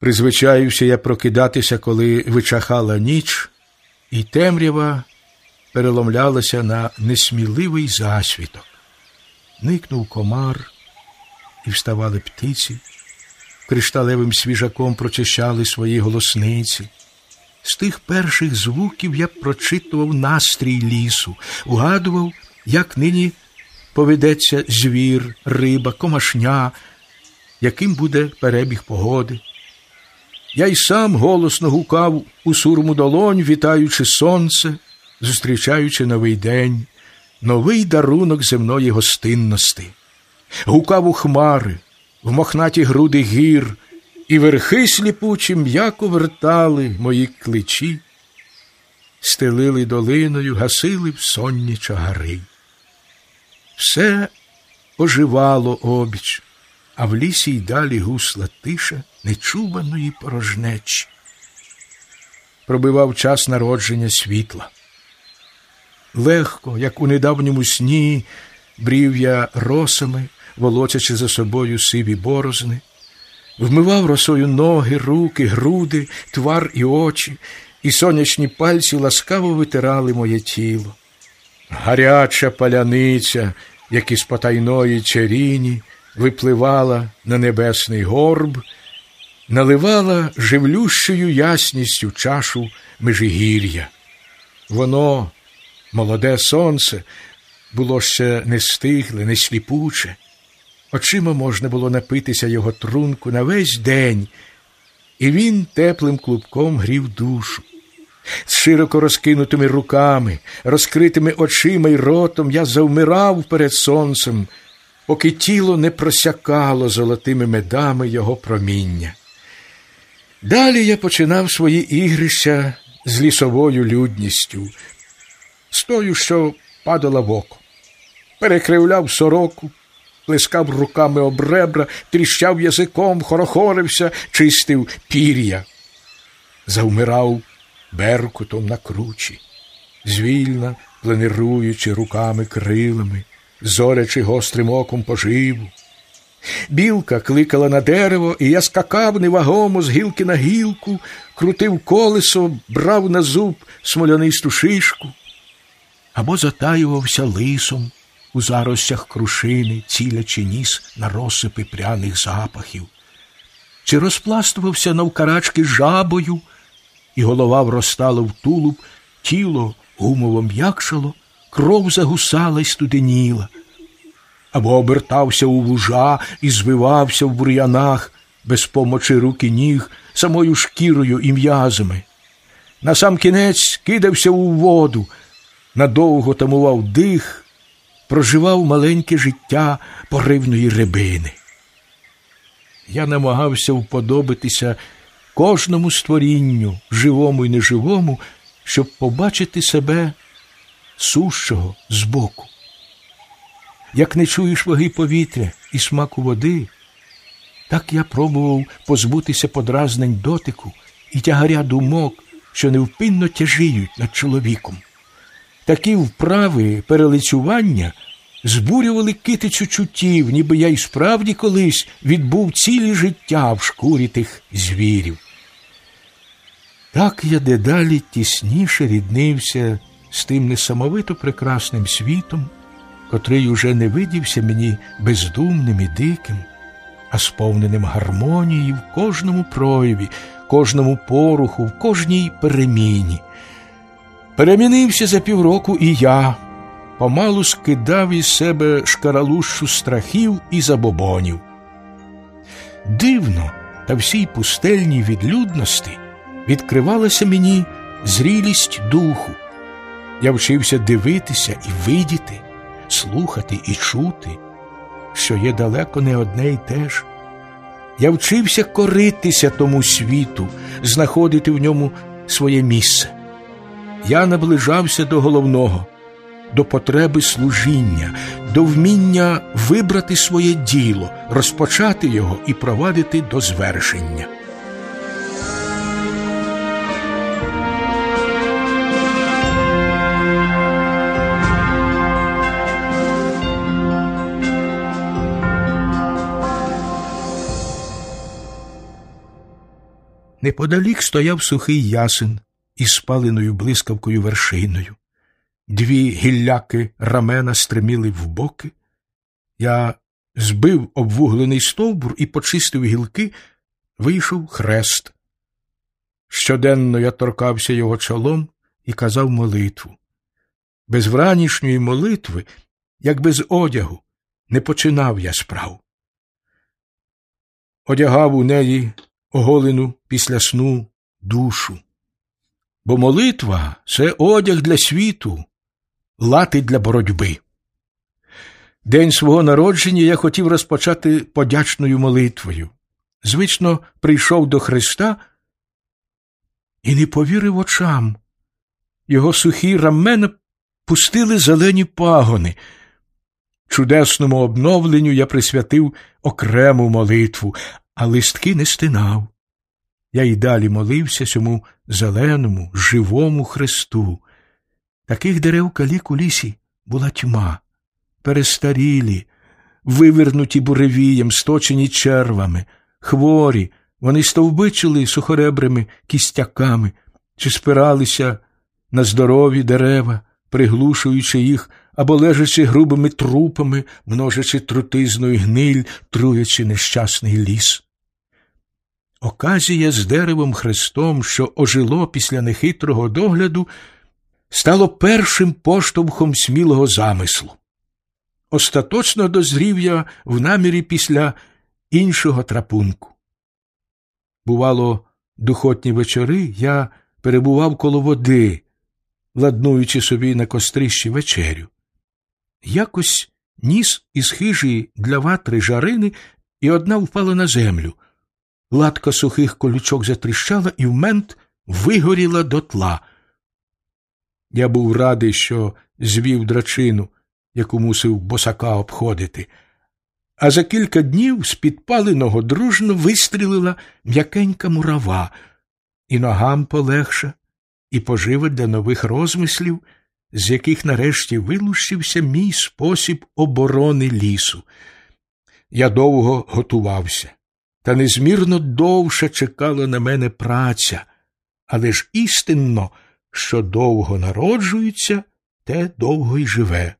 Призвичаюся я прокидатися, коли вичахала ніч, і темрява переломлялася на несміливий засвіток. Никнув комар, і вставали птиці, кришталевим свіжаком прочищали свої голосниці. З тих перших звуків я прочитував настрій лісу, угадував, як нині поведеться звір, риба, комашня, яким буде перебіг погоди. Я й сам голосно гукав у сурму долонь, вітаючи сонце, зустрічаючи новий день, новий дарунок земної гостинності. Гукав у хмари, в мохнаті груди гір, і верхи сліпучі м'яко вертали мої кличі, стелили долиною, гасили в сонні чагари. Все оживало обіч, а в лісі й далі гусла тиша нечуваної порожнечі. Пробивав час народження світла. Легко, як у недавньому сні, брів я росами, волочачи за собою сиві борозни, вмивав росою ноги, руки, груди, твар і очі, і сонячні пальці ласкаво витирали моє тіло. Гаряча паляниця, як із потайної черіні, випливала на небесний горб, наливала живлющою ясністю чашу межигір'я. Воно, молоде сонце, було ще не стигле, не сліпуче. Очима можна було напитися його трунку на весь день, і він теплим клубком грів душу. З широко розкинутими руками, розкритими очима й ротом я завмирав перед сонцем, поки тіло не просякало золотими медами його проміння. Далі я починав свої ігрища з лісовою людністю, з тою, що падала в око, перекривляв сороку, плескав руками об ребра, тріщав язиком, хорохорився, чистив пір'я, завмирав беркутом на кручі, звільна, пленируючи руками крилами, зорячи гострим оком поживу. Білка кликала на дерево, і я скакав невагомо з гілки на гілку, крутив колесо, брав на зуб смолянисту шишку, або затаювався лисом у заростях крушини, цілячи ніс на розсипи пряних запахів, чи розпластувався навкарачки жабою, і голова вростала в тулуб, тіло гумово м'якшало, кров загусала й студеніла або обертався у вужа і звивався в бур'янах без помочі руки ніг, самою шкірою і м'язами. На сам кінець кидався у воду, надовго тамував дих, проживав маленьке життя поривної рибини. Я намагався вподобитися кожному створінню, живому і неживому, щоб побачити себе сущого збоку як не чуєш ваги повітря і смаку води, так я пробував позбутися подразнень дотику і тягаря думок, що невпинно тяжіють над чоловіком. Такі вправи перелицювання збурювали китицю чуттів, ніби я й справді колись відбув цілі життя в шкурі тих звірів. Так я дедалі тісніше ріднився з тим несамовито прекрасним світом котрий уже не видівся мені бездумним і диким, а сповненим гармонії в кожному прояві, кожному поруху, в кожній переміні. Перемінився за півроку і я, помалу скидав із себе шкаралущу страхів і забобонів. Дивно, та всій пустельній відлюдності відкривалася мені зрілість духу. Я вчився дивитися і видіти слухати і чути, що є далеко не одне й те ж. Я вчився коритися тому світу, знаходити в ньому своє місце. Я наближався до головного, до потреби служіння, до вміння вибрати своє діло, розпочати його і провадити до звершення. Неподалік стояв сухий ясен із спаленою блискавкою вершиною. Дві гілляки рамена стриміли в боки. Я збив обвуглений стовбур і почистив гілки, вийшов хрест. Щоденно я торкався його чолом і казав молитву. Без вранішньої молитви, як без одягу, не починав я справ. Одягав у неї оголену після сну душу. Бо молитва це одяг для світу, лати для боротьби. День свого народження я хотів розпочати подячною молитвою. Звично прийшов до Христа і не повірив очам. Його сухі рамена пустили зелені пагони. Чудесному обновленню я присвятив окрему молитву, а листки не стинав. Я й далі молився цьому зеленому, живому Христу. Таких дерев калік у лісі була тьма, перестарілі, вивернуті буревієм, сточені червами, хворі, вони стовбичили сухоребрими кістяками чи спиралися на здорові дерева, приглушуючи їх або лежачи грубими трупами, множачи трутизною гниль, труячи нещасний ліс. Оказія з деревом Христом, що ожило після нехитрого догляду, стало першим поштовхом смілого замислу. Остаточно дозрів я в намірі після іншого трапунку. Бувало, духотні вечори я перебував коло води, ладнуючи собі на кострищі вечерю. Якось ніс із хижі для ватри жарини, і одна впала на землю. Латка сухих колючок затріщала і в мент вигоріла дотла. Я був радий, що звів драчину, яку мусив босака обходити, а за кілька днів з підпаленого дружно вистрілила м'якенька мурава, і ногам полегша, і пожива для нових розмислів, з яких нарешті вилущився мій спосіб оборони лісу. Я довго готувався, та незмірно довше чекала на мене праця, але ж істинно, що довго народжується, те довго й живе.